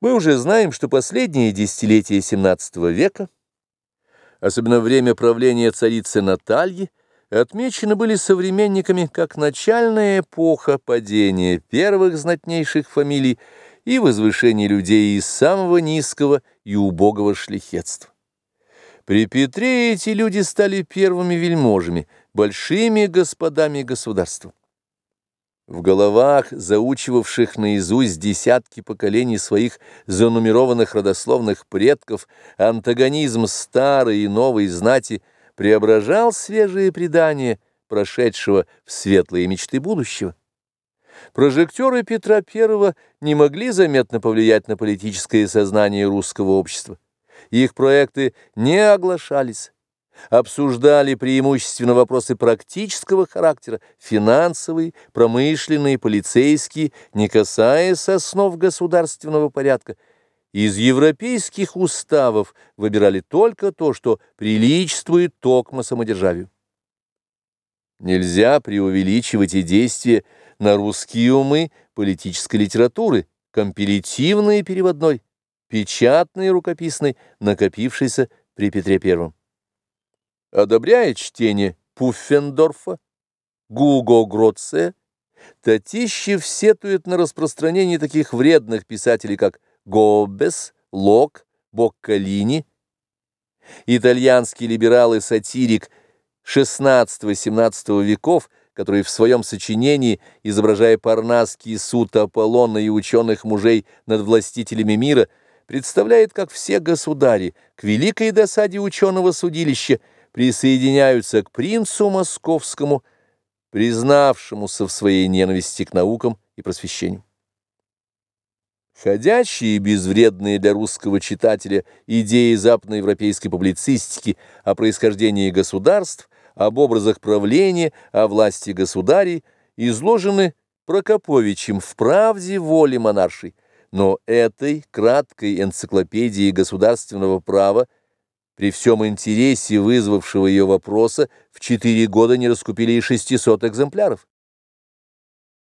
Мы уже знаем, что последние десятилетия XVII века, особенно время правления царицы Натальи, отмечены были современниками как начальная эпоха падения первых знатнейших фамилий и возвышения людей из самого низкого и убогого шляхетства. При Петре эти люди стали первыми вельможами, большими господами государства. В головах, заучивавших наизусть десятки поколений своих занумерованных родословных предков, антагонизм старой и новой знати преображал свежие предания прошедшего в светлые мечты будущего. Прожекторы Петра I не могли заметно повлиять на политическое сознание русского общества. Их проекты не оглашались обсуждали преимущественно вопросы практического характера, финансовые, промышленные, полицейские, не касаясь основ государственного порядка. Из европейских уставов выбирали только то, что приличествует токмо самодержавию. Нельзя преувеличивать и действия на русские умы политической литературы, компилятивной и переводной, печатной и рукописной, накопившейся при Петре Первом одобряя чтение Пуффендорфа, Гуго Гроция, Татищев сетует на распространение таких вредных писателей, как Гоббес, Лок, Боккалини. Итальянский либерал и сатирик XVI-XVII веков, который в своем сочинении, изображая парнасский суд Аполлона и ученых мужей над властителями мира, представляет, как все государи, к великой досаде ученого судилища, присоединяются к принцу московскому, признавшемуся в своей ненависти к наукам и просвещению. Ходячие и безвредные для русского читателя идеи западноевропейской публицистики о происхождении государств, об образах правления, о власти государей изложены Прокоповичем в «Правде воли монаршей», но этой краткой энциклопедии государственного права при всем интересе вызвавшего ее вопроса в четыре года не раскупили и 600 экземпляров.